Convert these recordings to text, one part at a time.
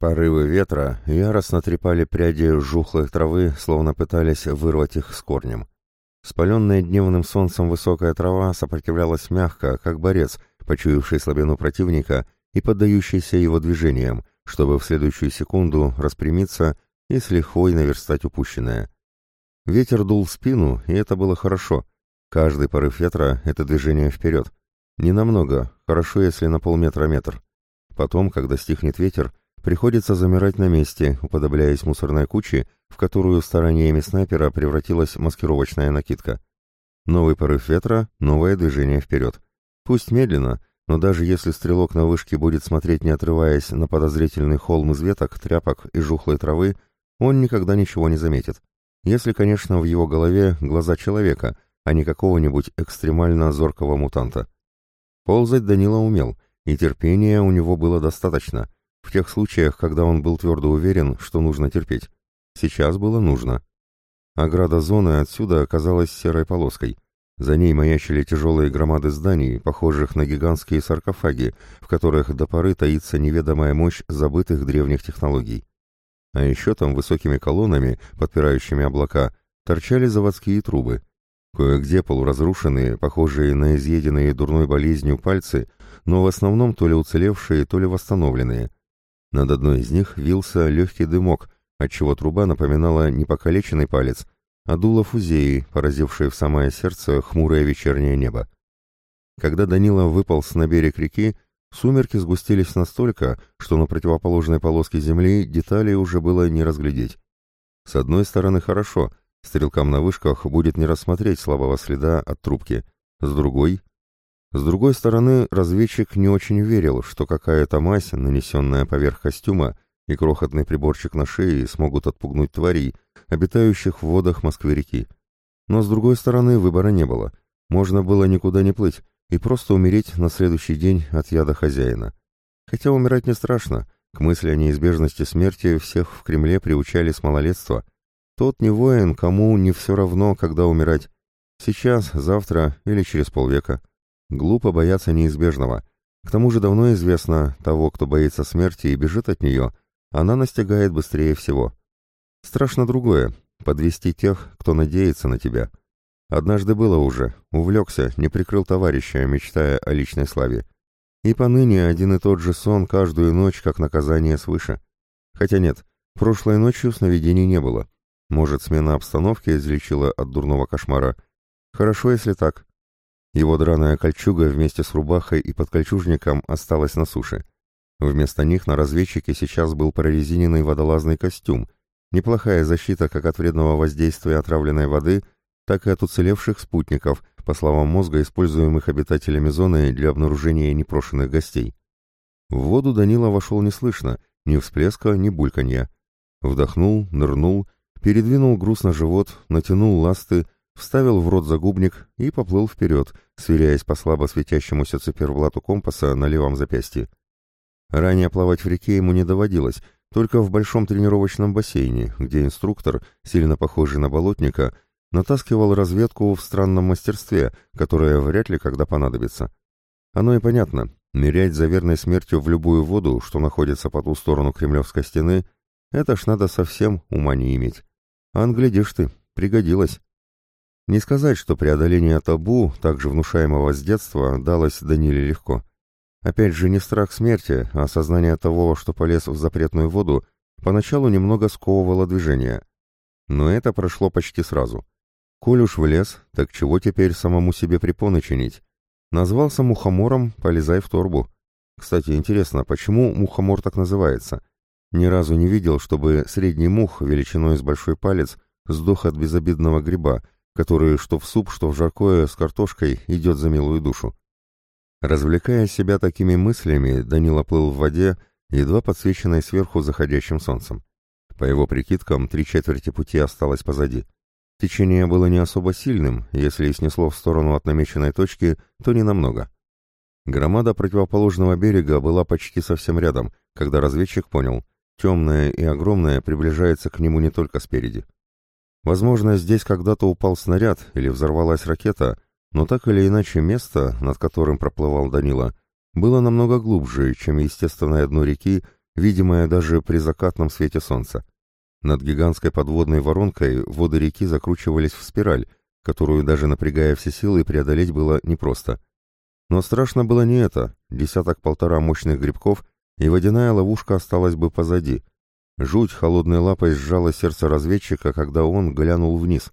Порывы ветра яростно трепали пряди жухлой травы, словно пытались вырвать их с корнем. Спаленная дневным солнцем высокая трава сопротивлялась мягко, как борец, почуявший слабину противника и поддающийся его движениям, чтобы в следующую секунду распрямиться и с лихвой наверстать упущенное. Ветер дул в спину, и это было хорошо. Каждый порыв ветра — это движение вперед. Не намного, хорошо, если на полметра-метр. Потом, когда стихнет ветер, Приходится замирать на месте, уподобляясь мусорной куче, в которую стараниями снайпера превратилась маскировочная накидка. Новый порыв ветра, новое движение вперед. Пусть медленно, но даже если стрелок на вышке будет смотреть не отрываясь на подозрительный холм из веток, тряпок и жухлой травы, он никогда ничего не заметит. Если, конечно, в его голове глаза человека, а не какого-нибудь экстремально зоркого мутанта. Ползать Данила умел, и терпения у него было достаточно — в тех случаях, когда он был твердо уверен, что нужно терпеть. Сейчас было нужно. Ограда зоны отсюда оказалась серой полоской. За ней маячили тяжелые громады зданий, похожих на гигантские саркофаги, в которых до поры таится неведомая мощь забытых древних технологий. А еще там высокими колоннами, подпирающими облака, торчали заводские трубы. Кое-где полуразрушенные, похожие на изъеденные дурной болезнью пальцы, но в основном то ли уцелевшие, то ли восстановленные – над одной из них вился легкий дымок, отчего труба напоминала не покалеченный палец, а дуло фузеи, поразившее в самое сердце хмурое вечернее небо. Когда Данила выполз на берег реки, сумерки сгустились настолько, что на противоположной полоске земли деталей уже было не разглядеть. С одной стороны хорошо, стрелкам на вышках будет не рассмотреть слабого следа от трубки, с другой с другой стороны, разведчик не очень верил, что какая-то мазь, нанесенная поверх костюма, и крохотный приборчик на шее смогут отпугнуть тварей, обитающих в водах Москвы-реки. Но с другой стороны, выбора не было. Можно было никуда не плыть и просто умереть на следующий день от яда хозяина. Хотя умирать не страшно. К мысли о неизбежности смерти всех в Кремле приучали с малолетства. Тот не воин, кому не все равно, когда умирать. Сейчас, завтра или через полвека. Глупо бояться неизбежного. К тому же давно известно, того, кто боится смерти и бежит от нее, она настигает быстрее всего. Страшно другое — подвести тех, кто надеется на тебя. Однажды было уже, увлекся, не прикрыл товарища, мечтая о личной славе. И поныне один и тот же сон каждую ночь, как наказание свыше. Хотя нет, прошлой ночью сновидений не было. Может, смена обстановки излечила от дурного кошмара. Хорошо, если так. Его драная кольчуга вместе с рубахой и подкольчужником осталась на суше. Вместо них на разведчике сейчас был прорезиненный водолазный костюм, неплохая защита как от вредного воздействия отравленной воды, так и от уцелевших спутников, по словам мозга, используемых обитателями зоны для обнаружения непрошенных гостей. В воду Данила вошел неслышно, ни всплеска, ни бульканья. Вдохнул, нырнул, передвинул груз на живот, натянул ласты, вставил в рот загубник и поплыл вперед, сверяясь по слабо светящемуся циферблату компаса на левом запястье. Ранее плавать в реке ему не доводилось, только в большом тренировочном бассейне, где инструктор, сильно похожий на болотника, натаскивал разведку в странном мастерстве, которое вряд ли когда понадобится. Оно и понятно, нырять за верной смертью в любую воду, что находится по ту сторону Кремлевской стены, это ж надо совсем ума не иметь. А глядишь ты, пригодилось. Не сказать, что преодоление табу, также внушаемого с детства, далось Даниле легко. Опять же, не страх смерти, а осознание того, что полез в запретную воду, поначалу немного сковывало движение. Но это прошло почти сразу. Коль уж влез, так чего теперь самому себе препоны чинить? Назвался мухомором, полезай в торбу. Кстати, интересно, почему мухомор так называется? Ни разу не видел, чтобы средний мух величиной с большой палец сдох от безобидного гриба, который что в суп, что в жаркое с картошкой идет за милую душу. Развлекая себя такими мыслями, Данила плыл в воде, едва подсвеченной сверху заходящим солнцем. По его прикидкам, три четверти пути осталось позади. Течение было не особо сильным, если и снесло в сторону от намеченной точки, то не намного. Громада противоположного берега была почти совсем рядом, когда разведчик понял, темная и огромная приближается к нему не только спереди. Возможно, здесь когда-то упал снаряд или взорвалась ракета, но так или иначе место, над которым проплывал Данила, было намного глубже, чем естественное дно реки видимая даже при закатном свете солнца. Над гигантской подводной воронкой воды реки закручивались в спираль, которую даже напрягая все силы преодолеть было непросто. Но страшно было не это, десяток-полтора мощных грибков, и водяная ловушка осталась бы позади. Жуть холодной лапой сжала сердце разведчика, когда он глянул вниз,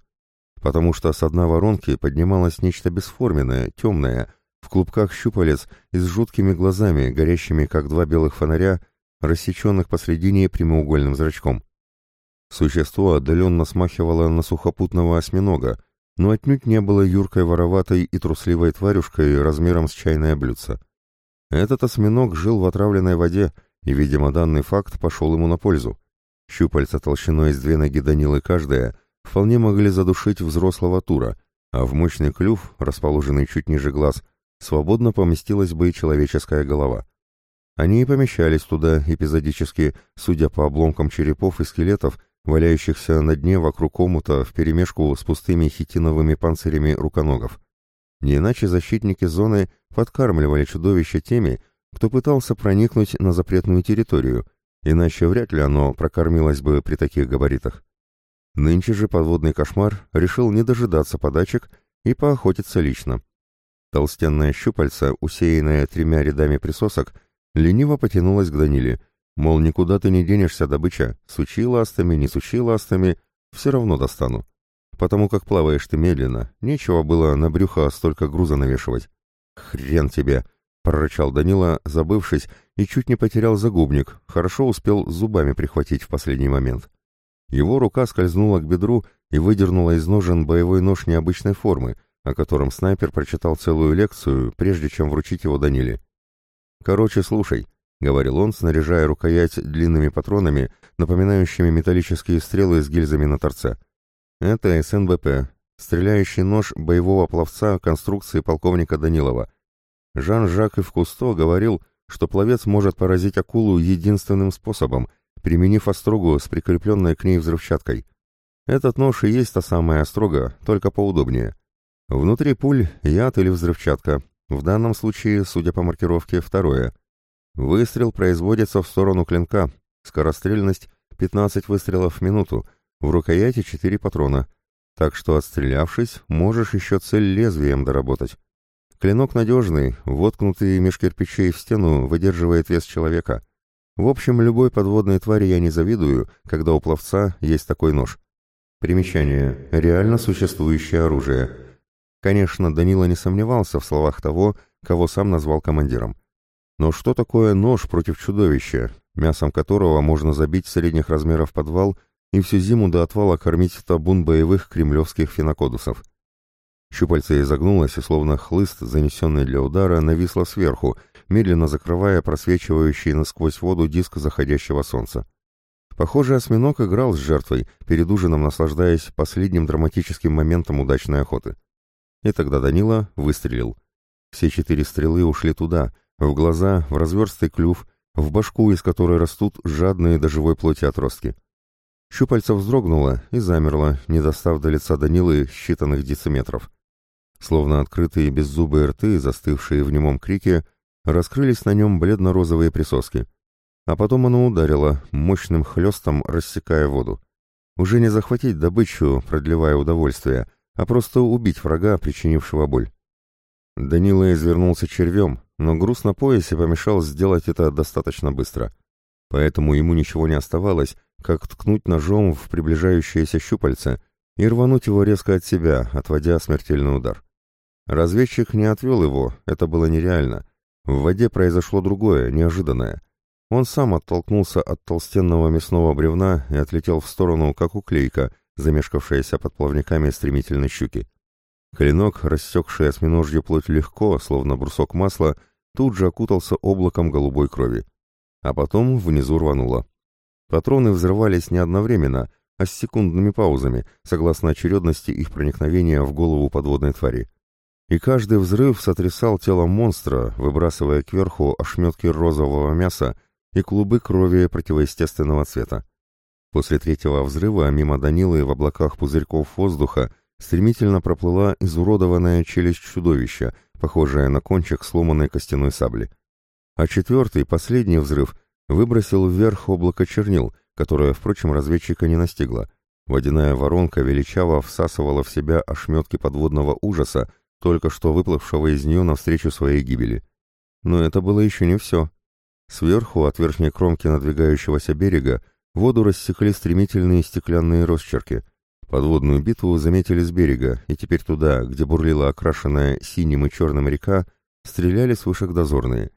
потому что с дна воронки поднималось нечто бесформенное, темное, в клубках щупалец и с жуткими глазами, горящими, как два белых фонаря, рассеченных посредине прямоугольным зрачком. Существо отдаленно смахивало на сухопутного осьминога, но отнюдь не было юркой вороватой и трусливой тварюшкой размером с чайное блюдце. Этот осьминог жил в отравленной воде, и, видимо, данный факт пошел ему на пользу. Щупальца толщиной с две ноги Данилы каждая вполне могли задушить взрослого тура, а в мощный клюв, расположенный чуть ниже глаз, свободно поместилась бы и человеческая голова. Они и помещались туда эпизодически, судя по обломкам черепов и скелетов, валяющихся на дне вокруг омута вперемешку с пустыми хитиновыми панцирями руконогов. Не иначе защитники зоны подкармливали чудовище теми, кто пытался проникнуть на запретную территорию, иначе вряд ли оно прокормилось бы при таких габаритах. Нынче же подводный кошмар решил не дожидаться подачек и поохотиться лично. Толстенная щупальца, усеянная тремя рядами присосок, лениво потянулась к Даниле, Мол, никуда ты не денешься, добыча, сучи ластами, не сучи ластами, все равно достану. Потому как плаваешь ты медленно, нечего было на брюхо столько груза навешивать. Хрен тебе, прорычал Данила, забывшись, и чуть не потерял загубник, хорошо успел зубами прихватить в последний момент. Его рука скользнула к бедру и выдернула из ножен боевой нож необычной формы, о котором снайпер прочитал целую лекцию, прежде чем вручить его Даниле. «Короче, слушай», — говорил он, снаряжая рукоять длинными патронами, напоминающими металлические стрелы с гильзами на торце. «Это СНБП, стреляющий нож боевого пловца конструкции полковника Данилова. Жан-Жак Ивкусто говорил, что пловец может поразить акулу единственным способом, применив острогу с прикрепленной к ней взрывчаткой. Этот нож и есть та самая острога, только поудобнее. Внутри пуль яд или взрывчатка. В данном случае, судя по маркировке, второе — Выстрел производится в сторону клинка. Скорострельность 15 выстрелов в минуту. В рукояти 4 патрона. Так что, отстрелявшись, можешь еще цель лезвием доработать. Клинок надежный, воткнутый меж кирпичей в стену, выдерживает вес человека. В общем, любой подводной твари я не завидую, когда у пловца есть такой нож. Примечание. Реально существующее оружие. Конечно, Данила не сомневался в словах того, кого сам назвал командиром. Но что такое нож против чудовища, мясом которого можно забить средних размеров подвал и всю зиму до отвала кормить табун боевых кремлевских финокодусов? Щупальце изогнулось и словно хлыст, занесенный для удара, нависло сверху, медленно закрывая просвечивающий насквозь воду диск заходящего солнца. Похоже, осьминог играл с жертвой, перед ужином наслаждаясь последним драматическим моментом удачной охоты. И тогда Данила выстрелил. Все четыре стрелы ушли туда — в глаза, в разверстый клюв, в башку, из которой растут жадные до живой плоти отростки. Щупальца вздрогнуло и замерло, не достав до лица Данилы считанных дециметров. Словно открытые беззубые рты, застывшие в немом крике, раскрылись на нем бледно-розовые присоски. А потом оно ударило, мощным хлестом рассекая воду. Уже не захватить добычу, продлевая удовольствие, а просто убить врага, причинившего боль. Данила извернулся червем, но груз на поясе помешал сделать это достаточно быстро. Поэтому ему ничего не оставалось, как ткнуть ножом в приближающееся щупальце и рвануть его резко от себя, отводя смертельный удар. Разведчик не отвел его, это было нереально. В воде произошло другое, неожиданное. Он сам оттолкнулся от толстенного мясного бревна и отлетел в сторону, как уклейка, замешкавшаяся под плавниками стремительной щуки. Клинок, рассекший осьминожью плоть легко, словно брусок масла, тут же окутался облаком голубой крови. А потом внизу рвануло. Патроны взрывались не одновременно, а с секундными паузами, согласно очередности их проникновения в голову подводной твари. И каждый взрыв сотрясал тело монстра, выбрасывая кверху ошметки розового мяса и клубы крови противоестественного цвета. После третьего взрыва мимо Данилы в облаках пузырьков воздуха стремительно проплыла изуродованная челюсть чудовища, похожая на кончик сломанной костяной сабли. А четвертый, последний взрыв, выбросил вверх облако чернил, которое, впрочем, разведчика не настигло. Водяная воронка величаво всасывала в себя ошметки подводного ужаса, только что выплывшего из нее навстречу своей гибели. Но это было еще не все. Сверху, от верхней кромки надвигающегося берега, воду рассекли стремительные стеклянные росчерки. Подводную битву заметили с берега, и теперь туда, где бурлила окрашенная синим и черным река, стреляли с вышек дозорные.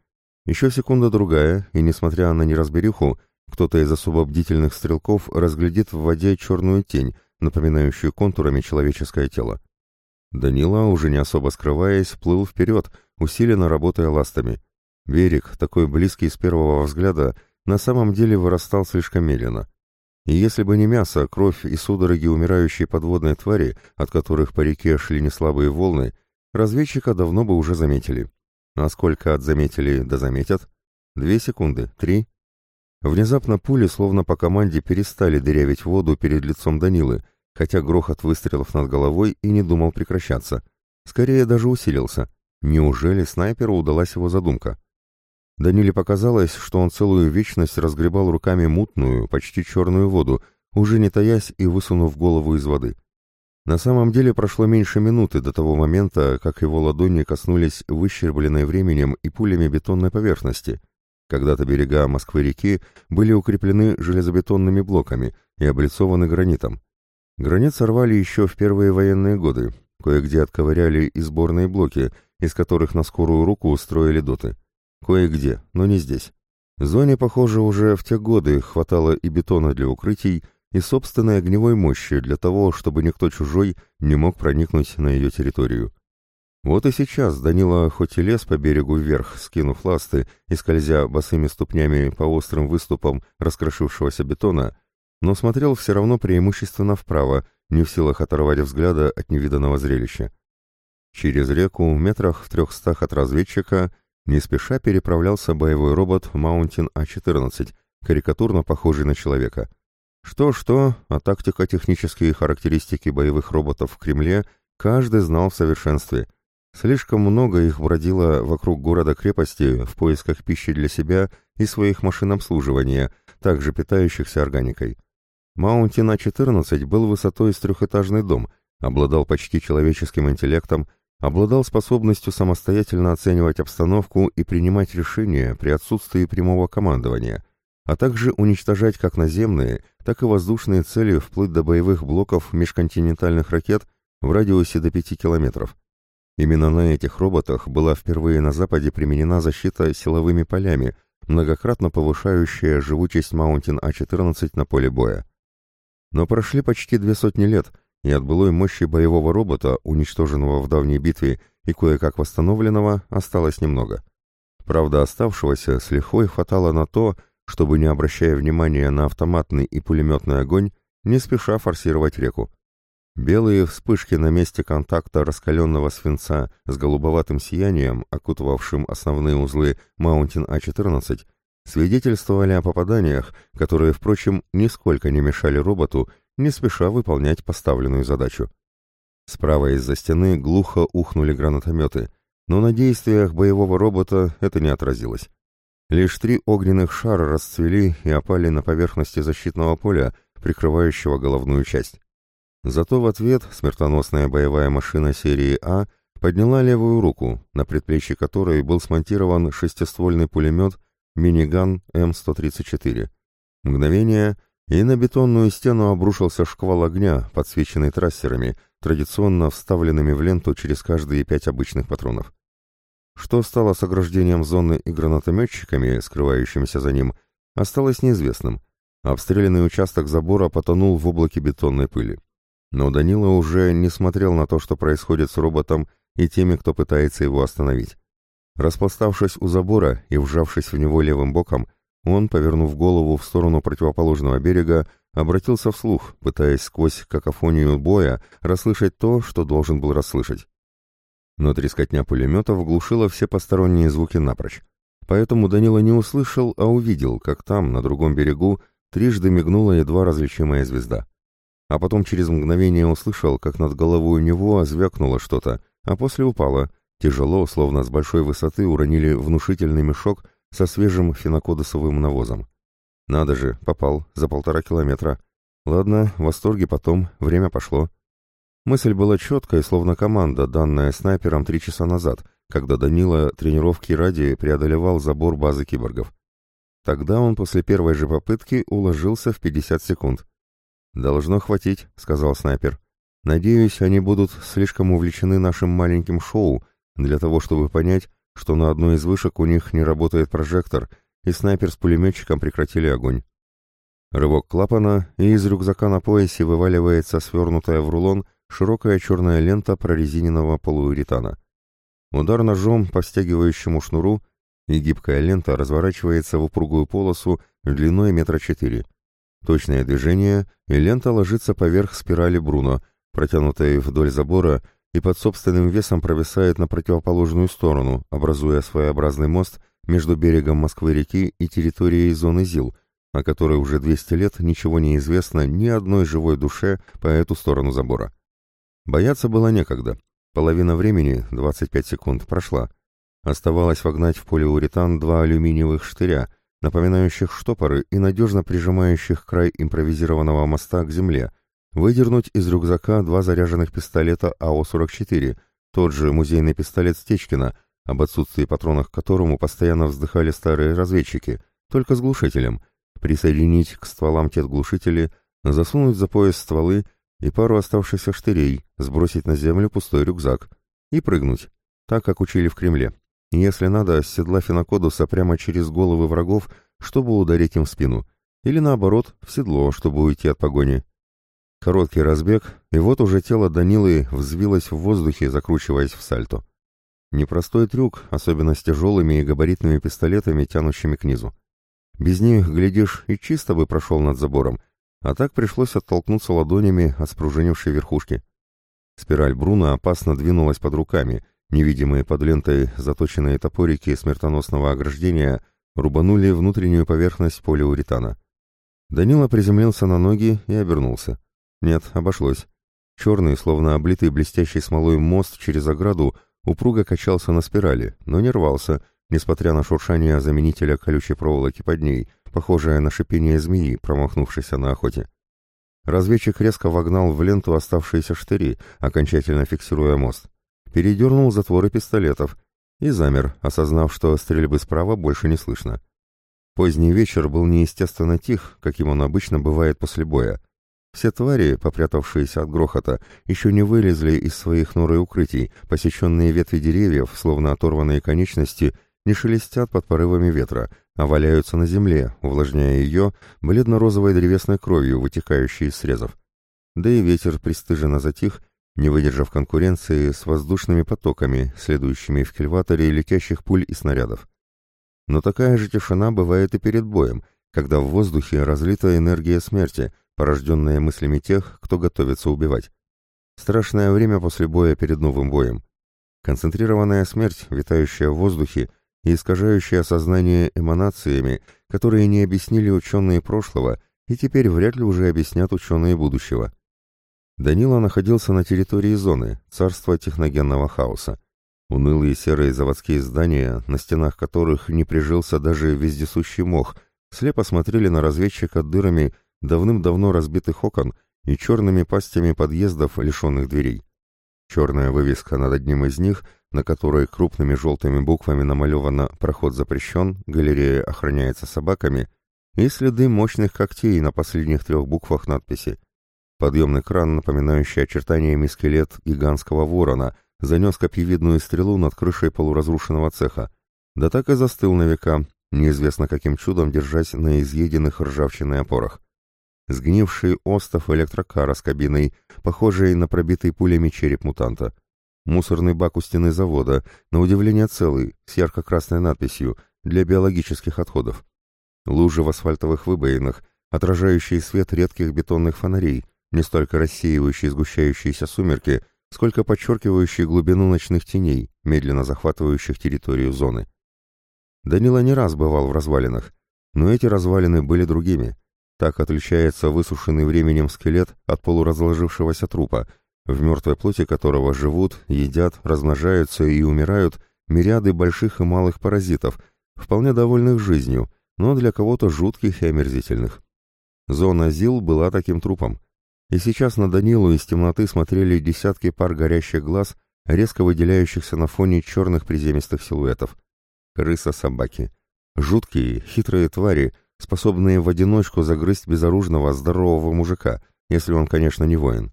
Еще секунда-другая, и, несмотря на неразбериху, кто-то из особо бдительных стрелков разглядит в воде черную тень, напоминающую контурами человеческое тело. Данила, уже не особо скрываясь, плыл вперед, усиленно работая ластами. Берег, такой близкий с первого взгляда, на самом деле вырастал слишком медленно. И если бы не мясо, кровь и судороги умирающей подводной твари, от которых по реке шли неслабые волны, разведчика давно бы уже заметили. А сколько от заметили да заметят? Две секунды, три. Внезапно пули, словно по команде, перестали дырявить воду перед лицом Данилы, хотя грохот выстрелов над головой и не думал прекращаться. Скорее даже усилился. Неужели снайперу удалась его задумка? Даниле показалось, что он целую вечность разгребал руками мутную, почти черную воду, уже не таясь и высунув голову из воды. На самом деле прошло меньше минуты до того момента, как его ладони коснулись выщербленной временем и пулями бетонной поверхности. Когда-то берега Москвы-реки были укреплены железобетонными блоками и облицованы гранитом. Гранит сорвали еще в первые военные годы, кое-где отковыряли и сборные блоки, из которых на скорую руку устроили доты. Кое-где, но не здесь. В зоне, похоже, уже в те годы хватало и бетона для укрытий, и собственной огневой мощи для того, чтобы никто чужой не мог проникнуть на ее территорию. Вот и сейчас Данила хоть и лез по берегу вверх, скинув ласты и скользя босыми ступнями по острым выступам раскрошившегося бетона, но смотрел все равно преимущественно вправо, не в силах оторвать взгляда от невиданного зрелища. Через реку, метрах в трехстах от разведчика, не спеша переправлялся боевой робот Маунтин А-14, карикатурно похожий на человека. Что-что, а тактико-технические характеристики боевых роботов в Кремле каждый знал в совершенстве. Слишком много их бродило вокруг города-крепости в поисках пищи для себя и своих машин обслуживания, также питающихся органикой. Маунтин А-14 был высотой с трехэтажный дом, обладал почти человеческим интеллектом, обладал способностью самостоятельно оценивать обстановку и принимать решения при отсутствии прямого командования, а также уничтожать как наземные, так и воздушные цели вплоть до боевых блоков межконтинентальных ракет в радиусе до 5 километров. Именно на этих роботах была впервые на Западе применена защита силовыми полями, многократно повышающая живучесть Маунтин А-14 на поле боя. Но прошли почти две сотни лет, и от былой мощи боевого робота, уничтоженного в давней битве и кое-как восстановленного, осталось немного. Правда, оставшегося с лихвой хватало на то, чтобы, не обращая внимания на автоматный и пулеметный огонь, не спеша форсировать реку. Белые вспышки на месте контакта раскаленного свинца с голубоватым сиянием, окутывавшим основные узлы Маунтин А-14, свидетельствовали о попаданиях, которые, впрочем, нисколько не мешали роботу не спеша выполнять поставленную задачу. Справа из-за стены глухо ухнули гранатометы, но на действиях боевого робота это не отразилось. Лишь три огненных шара расцвели и опали на поверхности защитного поля, прикрывающего головную часть. Зато в ответ смертоносная боевая машина серии А подняла левую руку, на предплечье которой был смонтирован шестиствольный пулемет миниган М134. Мгновение, и на бетонную стену обрушился шквал огня, подсвеченный трассерами, традиционно вставленными в ленту через каждые пять обычных патронов. Что стало с ограждением зоны и гранатометчиками, скрывающимися за ним, осталось неизвестным. Обстрелянный участок забора потонул в облаке бетонной пыли. Но Данила уже не смотрел на то, что происходит с роботом и теми, кто пытается его остановить. Распластавшись у забора и вжавшись в него левым боком, он, повернув голову в сторону противоположного берега, обратился вслух, пытаясь сквозь какофонию боя расслышать то, что должен был расслышать. Но трескотня пулеметов глушила все посторонние звуки напрочь. Поэтому Данила не услышал, а увидел, как там, на другом берегу, трижды мигнула едва различимая звезда. А потом через мгновение услышал, как над головой у него звякнуло что-то, а после упало, Тяжело, словно с большой высоты, уронили внушительный мешок, со свежим фенокодосовым навозом. Надо же, попал, за полтора километра. Ладно, восторги потом, время пошло. Мысль была четкой, словно команда, данная снайпером три часа назад, когда Данила тренировки ради преодолевал забор базы киборгов. Тогда он после первой же попытки уложился в 50 секунд. «Должно хватить», — сказал снайпер. «Надеюсь, они будут слишком увлечены нашим маленьким шоу для того, чтобы понять, что на одной из вышек у них не работает прожектор, и снайпер с пулеметчиком прекратили огонь. Рывок клапана, и из рюкзака на поясе вываливается свернутая в рулон широкая черная лента прорезиненного полууретана. Удар ножом по стягивающему шнуру, и гибкая лента разворачивается в упругую полосу длиной метра четыре. Точное движение, и лента ложится поверх спирали Бруно, протянутой вдоль забора, и под собственным весом провисает на противоположную сторону, образуя своеобразный мост между берегом Москвы-реки и территорией зоны ЗИЛ, о которой уже 200 лет ничего не известно ни одной живой душе по эту сторону забора. Бояться было некогда. Половина времени, 25 секунд, прошла. Оставалось вогнать в полиуретан два алюминиевых штыря, напоминающих штопоры и надежно прижимающих край импровизированного моста к земле, выдернуть из рюкзака два заряженных пистолета АО-44, тот же музейный пистолет Стечкина, об отсутствии патронов к которому постоянно вздыхали старые разведчики, только с глушителем, присоединить к стволам те глушители, засунуть за пояс стволы и пару оставшихся штырей, сбросить на землю пустой рюкзак и прыгнуть, так как учили в Кремле. Если надо, с седла Финокодуса прямо через головы врагов, чтобы ударить им в спину, или наоборот, в седло, чтобы уйти от погони. Короткий разбег, и вот уже тело Данилы взвилось в воздухе, закручиваясь в сальто. Непростой трюк, особенно с тяжелыми и габаритными пистолетами, тянущими к низу. Без них, глядишь, и чисто бы прошел над забором, а так пришлось оттолкнуться ладонями от спружинившей верхушки. Спираль Бруна опасно двинулась под руками, невидимые под лентой заточенные топорики смертоносного ограждения рубанули внутреннюю поверхность полиуретана. Данила приземлился на ноги и обернулся. Нет, обошлось. Черный, словно облитый блестящей смолой мост через ограду, упруго качался на спирали, но не рвался, несмотря на шуршание заменителя колючей проволоки под ней, похожее на шипение змеи, промахнувшейся на охоте. Разведчик резко вогнал в ленту оставшиеся штыри, окончательно фиксируя мост. Передернул затворы пистолетов и замер, осознав, что стрельбы справа больше не слышно. Поздний вечер был неестественно тих, каким он обычно бывает после боя. Все твари, попрятавшиеся от грохота, еще не вылезли из своих нор и укрытий, посеченные ветви деревьев, словно оторванные конечности, не шелестят под порывами ветра, а валяются на земле, увлажняя ее бледно-розовой древесной кровью, вытекающей из срезов. Да и ветер пристыженно затих, не выдержав конкуренции с воздушными потоками, следующими в кильваторе летящих пуль и снарядов. Но такая же тишина бывает и перед боем, когда в воздухе разлита энергия смерти, порожденная мыслями тех, кто готовится убивать. Страшное время после боя перед новым боем. Концентрированная смерть, витающая в воздухе, и искажающее сознание эманациями, которые не объяснили ученые прошлого и теперь вряд ли уже объяснят ученые будущего. Данила находился на территории зоны, царства техногенного хаоса. Унылые серые заводские здания, на стенах которых не прижился даже вездесущий мох, слепо смотрели на разведчика дырами давным-давно разбитых окон и черными пастями подъездов, лишенных дверей. Черная вывеска над одним из них — на которой крупными желтыми буквами намалевано «Проход запрещен», «Галерея охраняется собаками» и следы мощных когтей на последних трех буквах надписи. Подъемный кран, напоминающий очертаниями скелет гигантского ворона, занес копьевидную стрелу над крышей полуразрушенного цеха. Да так и застыл на века, неизвестно каким чудом держась на изъеденных ржавчиной опорах. Сгнивший остов электрокара с кабиной, похожий на пробитый пулями череп мутанта — Мусорный бак у стены завода, на удивление целый, с ярко-красной надписью «Для биологических отходов». Лужи в асфальтовых выбоинах, отражающие свет редких бетонных фонарей, не столько рассеивающие сгущающиеся сумерки, сколько подчеркивающие глубину ночных теней, медленно захватывающих территорию зоны. Данила не раз бывал в развалинах, но эти развалины были другими. Так отличается высушенный временем скелет от полуразложившегося трупа, в мертвой плоти которого живут, едят, размножаются и умирают мириады больших и малых паразитов, вполне довольных жизнью, но для кого-то жутких и омерзительных. Зона ЗИЛ была таким трупом. И сейчас на Данилу из темноты смотрели десятки пар горящих глаз, резко выделяющихся на фоне черных приземистых силуэтов. Крыса-собаки. Жуткие, хитрые твари, способные в одиночку загрызть безоружного, здорового мужика, если он, конечно, не воин.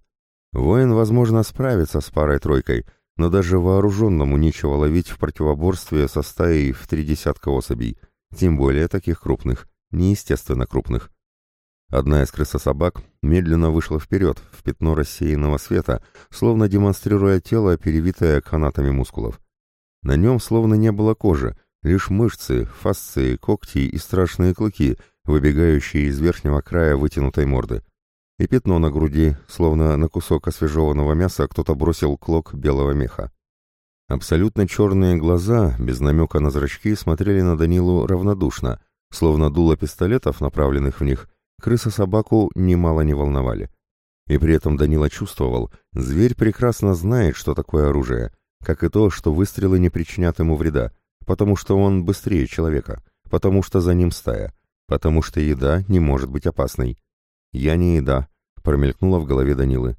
Воин, возможно, справится с парой-тройкой, но даже вооруженному нечего ловить в противоборстве со стаей в три десятка особей, тем более таких крупных, неестественно крупных. Одна из крысособак медленно вышла вперед, в пятно рассеянного света, словно демонстрируя тело, перевитое канатами мускулов. На нем словно не было кожи, лишь мышцы, фасции, когти и страшные клыки, выбегающие из верхнего края вытянутой морды и пятно на груди, словно на кусок освежеванного мяса кто-то бросил клок белого меха. Абсолютно черные глаза, без намека на зрачки, смотрели на Данилу равнодушно, словно дуло пистолетов, направленных в них, крыса-собаку немало не волновали. И при этом Данила чувствовал, зверь прекрасно знает, что такое оружие, как и то, что выстрелы не причинят ему вреда, потому что он быстрее человека, потому что за ним стая, потому что еда не может быть опасной. «Я не еда», — промелькнула в голове Данилы.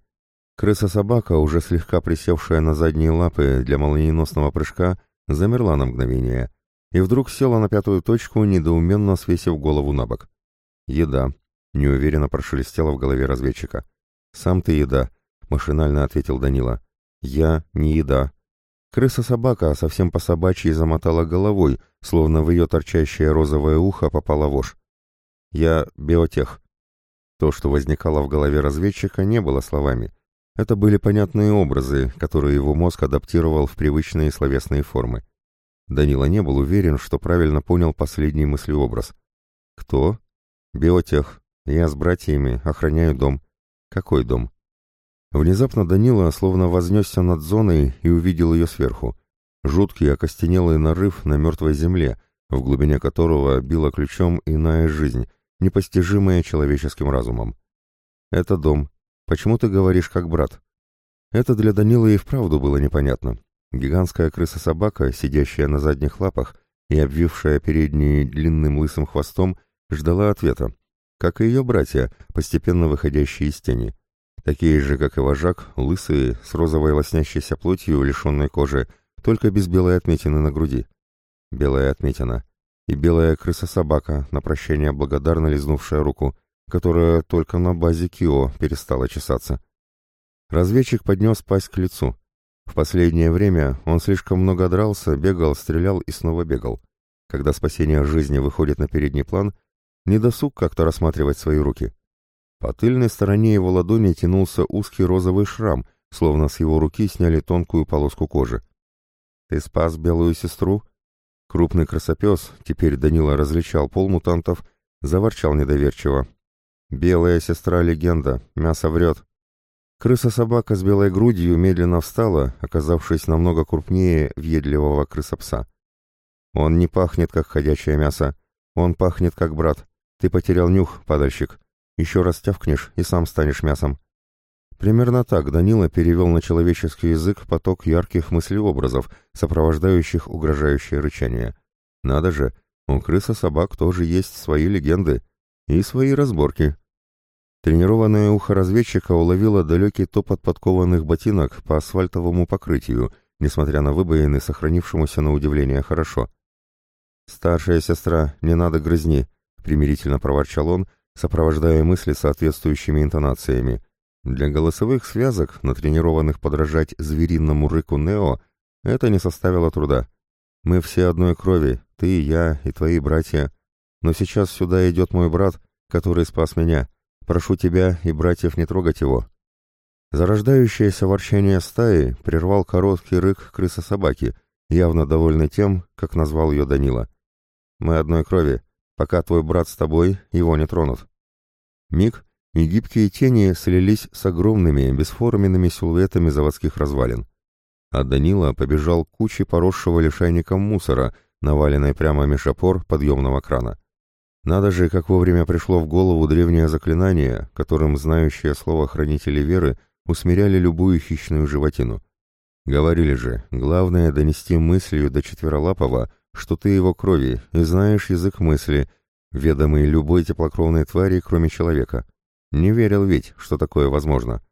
Крыса-собака, уже слегка присевшая на задние лапы для молниеносного прыжка, замерла на мгновение и вдруг села на пятую точку, недоуменно свесив голову на бок. «Еда», — неуверенно прошелестела в голове разведчика. «Сам ты еда», — машинально ответил Данила. «Я не еда». Крыса-собака совсем по-собачьи замотала головой, словно в ее торчащее розовое ухо попала вошь. «Я биотех», то, что возникало в голове разведчика, не было словами. Это были понятные образы, которые его мозг адаптировал в привычные словесные формы. Данила не был уверен, что правильно понял последний мыслеобраз. «Кто?» «Биотех. Я с братьями охраняю дом». «Какой дом?» Внезапно Данила словно вознесся над зоной и увидел ее сверху. Жуткий окостенелый нарыв на мертвой земле, в глубине которого била ключом иная жизнь, непостижимое человеческим разумом. «Это дом. Почему ты говоришь как брат?» Это для Данилы и вправду было непонятно. Гигантская крыса-собака, сидящая на задних лапах и обвившая передние длинным лысым хвостом, ждала ответа, как и ее братья, постепенно выходящие из тени. Такие же, как и вожак, лысые, с розовой лоснящейся плотью, лишенной кожи, только без белой отметины на груди. Белая отметина и белая крыса-собака, на прощание благодарно лизнувшая руку, которая только на базе Кио перестала чесаться. Разведчик поднес пасть к лицу. В последнее время он слишком много дрался, бегал, стрелял и снова бегал. Когда спасение жизни выходит на передний план, не досуг как-то рассматривать свои руки. По тыльной стороне его ладони тянулся узкий розовый шрам, словно с его руки сняли тонкую полоску кожи. «Ты спас белую сестру?» Крупный красопес, теперь Данила различал полмутантов, заворчал недоверчиво. «Белая сестра легенда, мясо врет». Крыса-собака с белой грудью медленно встала, оказавшись намного крупнее въедливого крысопса. «Он не пахнет, как ходячее мясо. Он пахнет, как брат. Ты потерял нюх, падальщик. Еще раз тявкнешь, и сам станешь мясом». Примерно так Данила перевел на человеческий язык поток ярких мыслеобразов, сопровождающих угрожающее рычание. Надо же, у крыса-собак тоже есть свои легенды и свои разборки. Тренированное ухо разведчика уловило далекий топот подкованных ботинок по асфальтовому покрытию, несмотря на выбоины, сохранившемуся на удивление хорошо. «Старшая сестра, не надо грызни», — примирительно проворчал он, сопровождая мысли соответствующими интонациями — для голосовых связок, натренированных подражать звериному рыку Нео, это не составило труда. Мы все одной крови, ты, я и твои братья. Но сейчас сюда идет мой брат, который спас меня. Прошу тебя и братьев не трогать его». Зарождающееся ворчание стаи прервал короткий рык крыса-собаки, явно довольный тем, как назвал ее Данила. «Мы одной крови. Пока твой брат с тобой, его не тронут». Миг, и гибкие тени слились с огромными бесформенными силуэтами заводских развалин. А Данила побежал к куче поросшего лишайником мусора, наваленной прямо меж опор подъемного крана. Надо же, как вовремя пришло в голову древнее заклинание, которым знающие слово хранители веры усмиряли любую хищную животину. Говорили же, главное донести мыслью до четверолапого, что ты его крови и знаешь язык мысли, ведомый любой теплокровной твари, кроме человека. Не верил ведь, что такое возможно.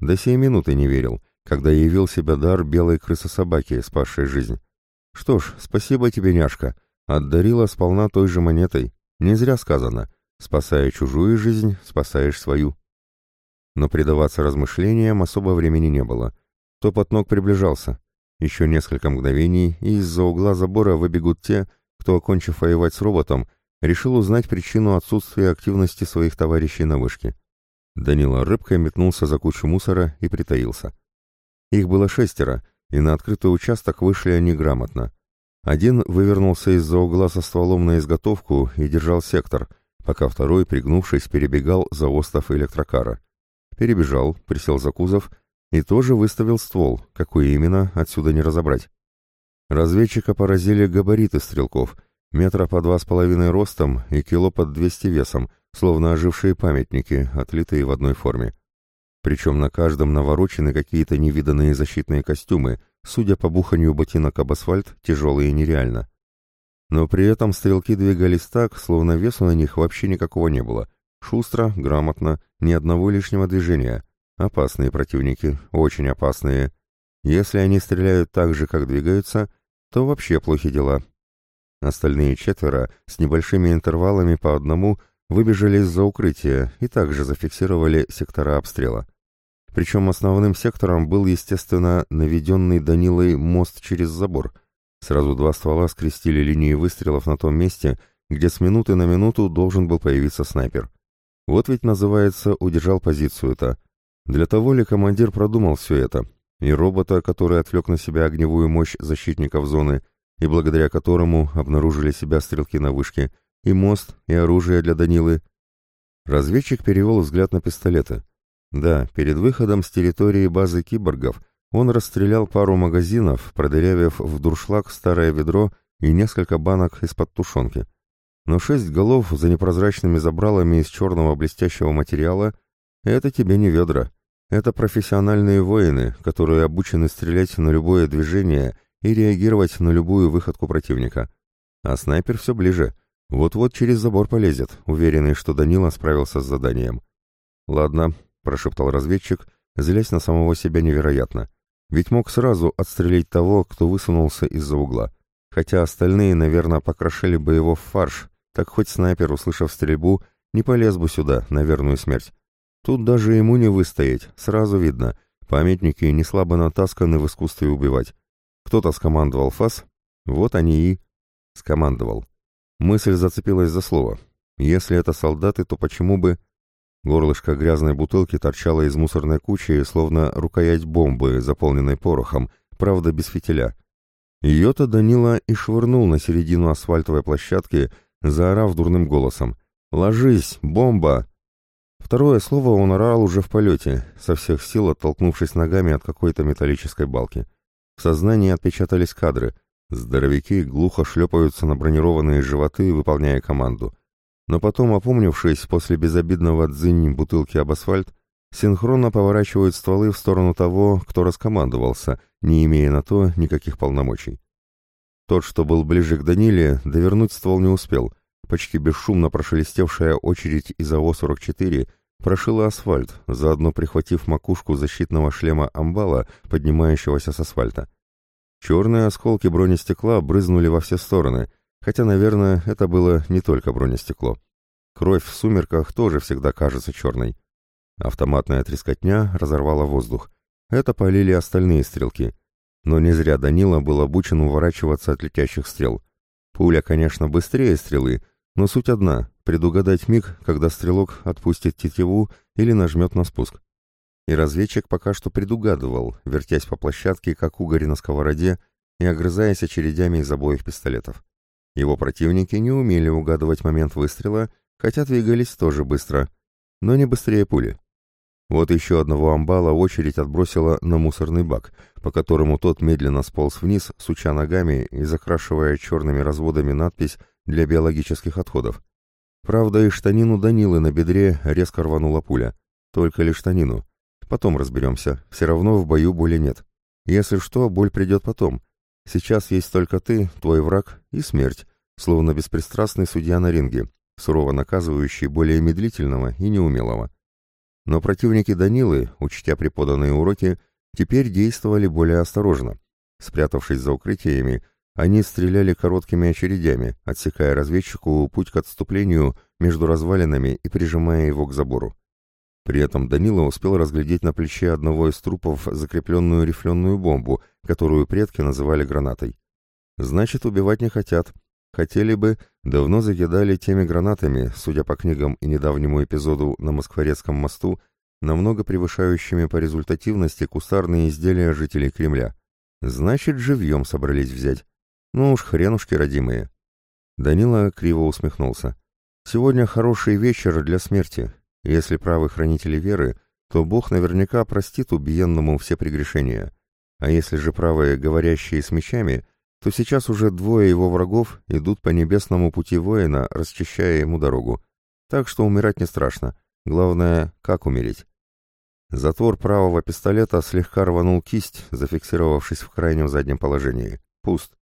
До сей минуты не верил, когда явил себя дар белой крысы-собаки, спасшей жизнь. Что ж, спасибо тебе, няшка, отдарила сполна той же монетой. Не зря сказано, спасая чужую жизнь, спасаешь свою. Но предаваться размышлениям особо времени не было. Топот ног приближался. Еще несколько мгновений, и из-за угла забора выбегут те, кто, окончив воевать с роботом, решил узнать причину отсутствия активности своих товарищей на вышке. Данила рыбкой метнулся за кучу мусора и притаился. Их было шестеро, и на открытый участок вышли они грамотно. Один вывернулся из-за угла со стволом на изготовку и держал сектор, пока второй, пригнувшись, перебегал за остов электрокара. Перебежал, присел за кузов и тоже выставил ствол, какой именно, отсюда не разобрать. Разведчика поразили габариты стрелков, метра по два с половиной ростом и кило под двести весом, словно ожившие памятники, отлитые в одной форме. Причем на каждом наворочены какие-то невиданные защитные костюмы, судя по буханию ботинок об асфальт, тяжелые нереально. Но при этом стрелки двигались так, словно весу на них вообще никакого не было. Шустро, грамотно, ни одного лишнего движения. Опасные противники, очень опасные. Если они стреляют так же, как двигаются, то вообще плохи дела. Остальные четверо, с небольшими интервалами по одному, выбежали из-за укрытия и также зафиксировали сектора обстрела. Причем основным сектором был, естественно, наведенный Данилой мост через забор. Сразу два ствола скрестили линии выстрелов на том месте, где с минуты на минуту должен был появиться снайпер. Вот ведь называется «удержал позицию-то». Для того ли командир продумал все это? И робота, который отвлек на себя огневую мощь защитников зоны, и благодаря которому обнаружили себя стрелки на вышке, и мост, и оружие для Данилы. Разведчик перевел взгляд на пистолеты. Да, перед выходом с территории базы киборгов он расстрелял пару магазинов, продырявив в дуршлаг старое ведро и несколько банок из-под тушенки. Но шесть голов за непрозрачными забралами из черного блестящего материала — это тебе не ведра. Это профессиональные воины, которые обучены стрелять на любое движение и реагировать на любую выходку противника. А снайпер все ближе. Вот-вот через забор полезет, уверенный, что Данила справился с заданием. «Ладно», — прошептал разведчик, злясь на самого себя невероятно. Ведь мог сразу отстрелить того, кто высунулся из-за угла. Хотя остальные, наверное, покрошили бы его в фарш, так хоть снайпер, услышав стрельбу, не полез бы сюда, на верную смерть. Тут даже ему не выстоять, сразу видно. Памятники не слабо натасканы в искусстве убивать. Кто-то скомандовал фас, вот они и... Скомандовал. Мысль зацепилась за слово. Если это солдаты, то почему бы... Горлышко грязной бутылки торчало из мусорной кучи, словно рукоять бомбы, заполненной порохом, правда без фитиля. Ее-то Данила и швырнул на середину асфальтовой площадки, заорав дурным голосом. «Ложись! Бомба!» Второе слово он орал уже в полете, со всех сил оттолкнувшись ногами от какой-то металлической балки. В сознании отпечатались кадры. Здоровяки глухо шлепаются на бронированные животы, выполняя команду. Но потом, опомнившись после безобидного дзынь бутылки об асфальт, синхронно поворачивают стволы в сторону того, кто раскомандовался, не имея на то никаких полномочий. Тот, что был ближе к Даниле, довернуть ствол не успел. Почти бесшумно прошелестевшая очередь из АО-44 прошила асфальт, заодно прихватив макушку защитного шлема амбала, поднимающегося с асфальта. Черные осколки бронестекла брызнули во все стороны, хотя, наверное, это было не только бронестекло. Кровь в сумерках тоже всегда кажется черной. Автоматная трескотня разорвала воздух. Это полили остальные стрелки. Но не зря Данила был обучен уворачиваться от летящих стрел. Пуля, конечно, быстрее стрелы, но суть одна — предугадать миг, когда стрелок отпустит тетиву или нажмет на спуск. И разведчик пока что предугадывал, вертясь по площадке, как угорь на сковороде, и огрызаясь очередями из обоих пистолетов. Его противники не умели угадывать момент выстрела, хотя двигались тоже быстро, но не быстрее пули. Вот еще одного амбала очередь отбросила на мусорный бак, по которому тот медленно сполз вниз, суча ногами и закрашивая черными разводами надпись для биологических отходов. Правда, и штанину Данилы на бедре резко рванула пуля. Только лишь штанину. Потом разберемся. Все равно в бою боли нет. Если что, боль придет потом. Сейчас есть только ты, твой враг и смерть, словно беспристрастный судья на ринге, сурово наказывающий более медлительного и неумелого. Но противники Данилы, учтя преподанные уроки, теперь действовали более осторожно. Спрятавшись за укрытиями, они стреляли короткими очередями, отсекая разведчику путь к отступлению между развалинами и прижимая его к забору. При этом Данила успел разглядеть на плече одного из трупов закрепленную рифленую бомбу, которую предки называли гранатой. Значит, убивать не хотят. Хотели бы, давно закидали теми гранатами, судя по книгам и недавнему эпизоду на Москворецком мосту, намного превышающими по результативности кустарные изделия жителей Кремля. Значит, живьем собрались взять. Ну уж хренушки родимые. Данила криво усмехнулся. Сегодня хороший вечер для смерти, если правы хранители веры, то Бог наверняка простит убиенному все прегрешения. А если же правые, говорящие с мечами, то сейчас уже двое его врагов идут по небесному пути воина, расчищая ему дорогу. Так что умирать не страшно. Главное, как умереть. Затвор правого пистолета слегка рванул кисть, зафиксировавшись в крайнем заднем положении. Пуст.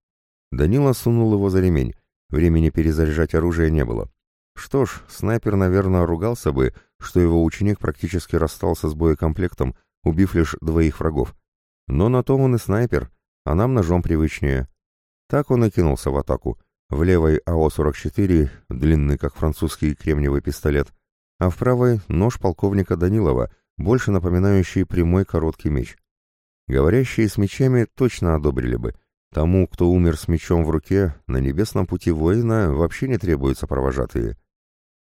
Данила сунул его за ремень. Времени перезаряжать оружие не было. Что ж, снайпер, наверное, ругался бы, что его ученик практически расстался с боекомплектом, убив лишь двоих врагов. Но на то он и снайпер, а нам ножом привычнее. Так он и кинулся в атаку. В левой АО-44, длинный как французский кремниевый пистолет, а в правой нож полковника Данилова, больше напоминающий прямой короткий меч. Говорящие с мечами точно одобрили бы. Тому, кто умер с мечом в руке, на небесном пути воина вообще не требуются провожатые.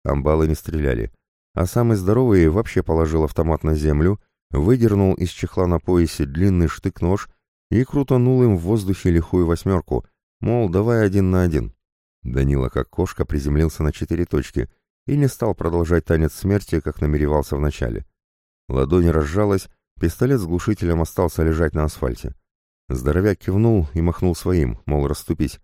Амбалы не стреляли а самый здоровый вообще положил автомат на землю, выдернул из чехла на поясе длинный штык-нож и крутанул им в воздухе лихую восьмерку, мол, давай один на один. Данила, как кошка, приземлился на четыре точки и не стал продолжать танец смерти, как намеревался вначале. Ладонь разжалась, пистолет с глушителем остался лежать на асфальте. Здоровяк кивнул и махнул своим, мол, расступись.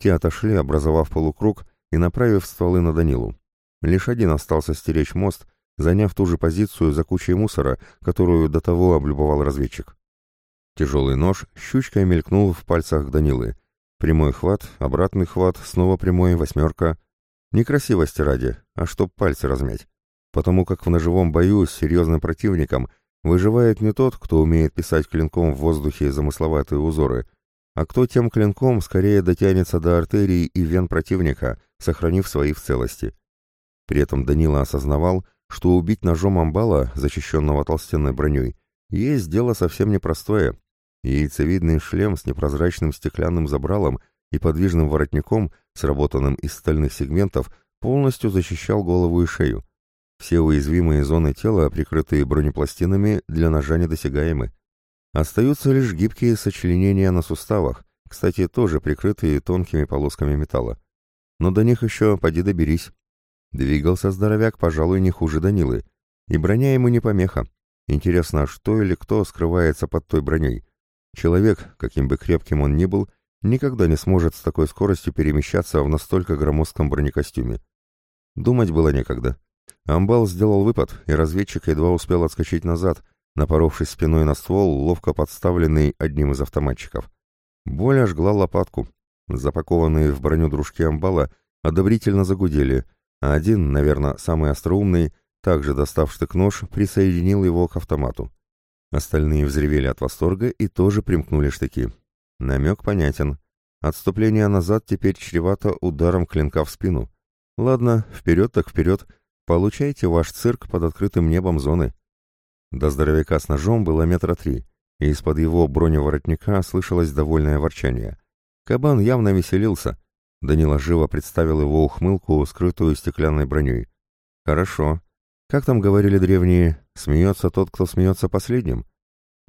Те отошли, образовав полукруг и направив стволы на Данилу. Лишь один остался стеречь мост, заняв ту же позицию за кучей мусора, которую до того облюбовал разведчик. Тяжелый нож щучкой мелькнул в пальцах Данилы. Прямой хват, обратный хват, снова прямой, восьмерка. Некрасивости ради, а чтоб пальцы размять. Потому как в ножевом бою с серьезным противником выживает не тот, кто умеет писать клинком в воздухе замысловатые узоры, а кто тем клинком скорее дотянется до артерий и вен противника, сохранив свои в целости. При этом Данила осознавал, что убить ножом амбала, защищенного толстенной броней, есть дело совсем непростое. Яйцевидный шлем с непрозрачным стеклянным забралом и подвижным воротником, сработанным из стальных сегментов, полностью защищал голову и шею. Все уязвимые зоны тела, прикрытые бронепластинами, для ножа недосягаемы. Остаются лишь гибкие сочленения на суставах, кстати, тоже прикрытые тонкими полосками металла. Но до них еще поди доберись. Двигался здоровяк, пожалуй, не хуже Данилы. И броня ему не помеха. Интересно, что или кто скрывается под той броней? Человек, каким бы крепким он ни был, никогда не сможет с такой скоростью перемещаться в настолько громоздком бронекостюме. Думать было некогда. Амбал сделал выпад, и разведчик едва успел отскочить назад, напоровшись спиной на ствол, ловко подставленный одним из автоматчиков. Боль ожгла лопатку. Запакованные в броню дружки амбала одобрительно загудели, а один, наверное, самый остроумный, также достав штык-нож, присоединил его к автомату. Остальные взревели от восторга и тоже примкнули штыки. Намек понятен. Отступление назад теперь чревато ударом клинка в спину. Ладно, вперед так вперед. Получайте ваш цирк под открытым небом зоны. До здоровяка с ножом было метра три, и из-под его броневоротника слышалось довольное ворчание. Кабан явно веселился, Данила живо представил его ухмылку, скрытую стеклянной броней. «Хорошо. Как там говорили древние, смеется тот, кто смеется последним?»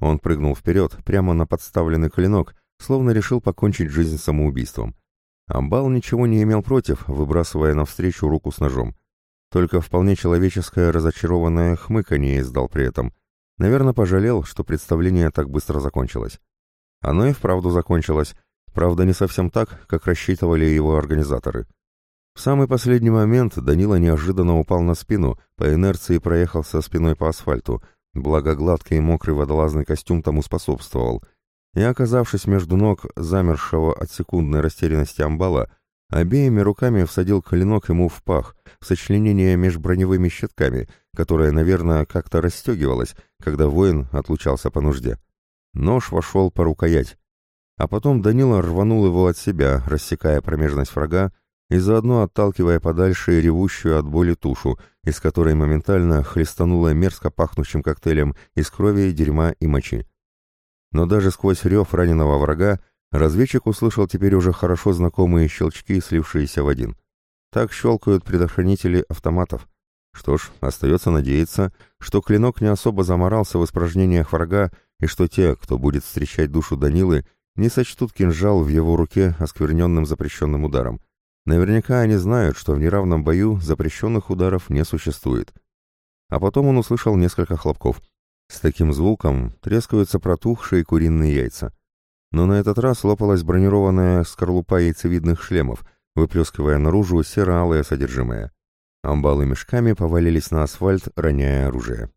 Он прыгнул вперед, прямо на подставленный клинок, словно решил покончить жизнь самоубийством. Амбал ничего не имел против, выбрасывая навстречу руку с ножом. Только вполне человеческое разочарованное хмыканье издал при этом. Наверное, пожалел, что представление так быстро закончилось. Оно и вправду закончилось, Правда, не совсем так, как рассчитывали его организаторы. В самый последний момент Данила неожиданно упал на спину, по инерции проехался спиной по асфальту, благо гладкий и мокрый водолазный костюм тому способствовал, и, оказавшись между ног замершего от секундной растерянности амбала, обеими руками всадил клинок ему в пах, в сочленение меж броневыми щитками, которое, наверное, как-то расстегивалось, когда воин отлучался по нужде. Нож вошел по рукоять, а потом Данила рванул его от себя, рассекая промежность врага и заодно отталкивая подальше ревущую от боли тушу, из которой моментально хлестануло мерзко пахнущим коктейлем из крови, дерьма и мочи. Но даже сквозь рев раненого врага разведчик услышал теперь уже хорошо знакомые щелчки, слившиеся в один. Так щелкают предохранители автоматов. Что ж, остается надеяться, что клинок не особо заморался в испражнениях врага, и что те, кто будет встречать душу Данилы, не сочтут кинжал в его руке оскверненным запрещенным ударом. Наверняка они знают, что в неравном бою запрещенных ударов не существует. А потом он услышал несколько хлопков. С таким звуком трескаются протухшие куриные яйца. Но на этот раз лопалась бронированная скорлупа яйцевидных шлемов, выплескивая наружу серо-алое содержимое. Амбалы мешками повалились на асфальт, роняя оружие.